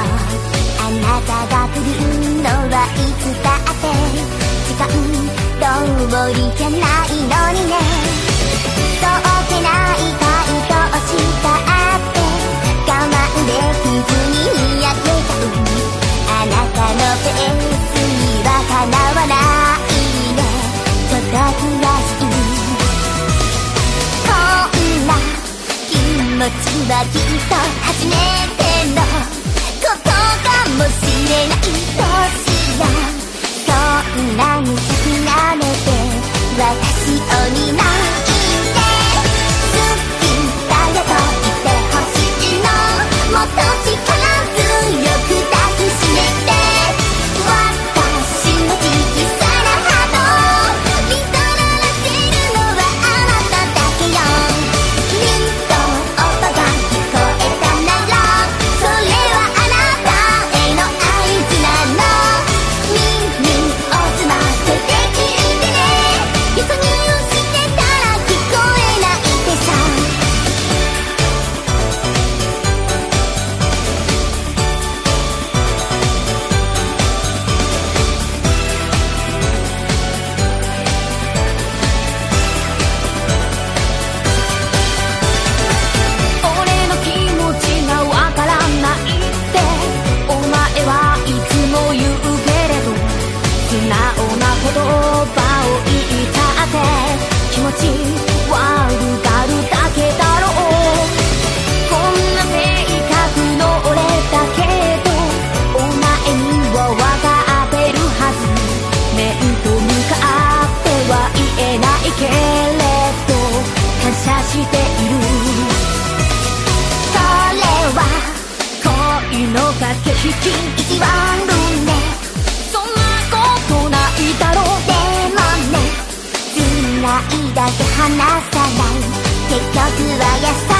あなたが来るのはいつだって時間通りじゃないのにねそうけない回答したって我慢できずにやけちゃうあなたのペースにはかなわないねちょっと悔しいこんな気持ちはきっと初めてのそれは恋の駆け引き離さない。結局は優しい。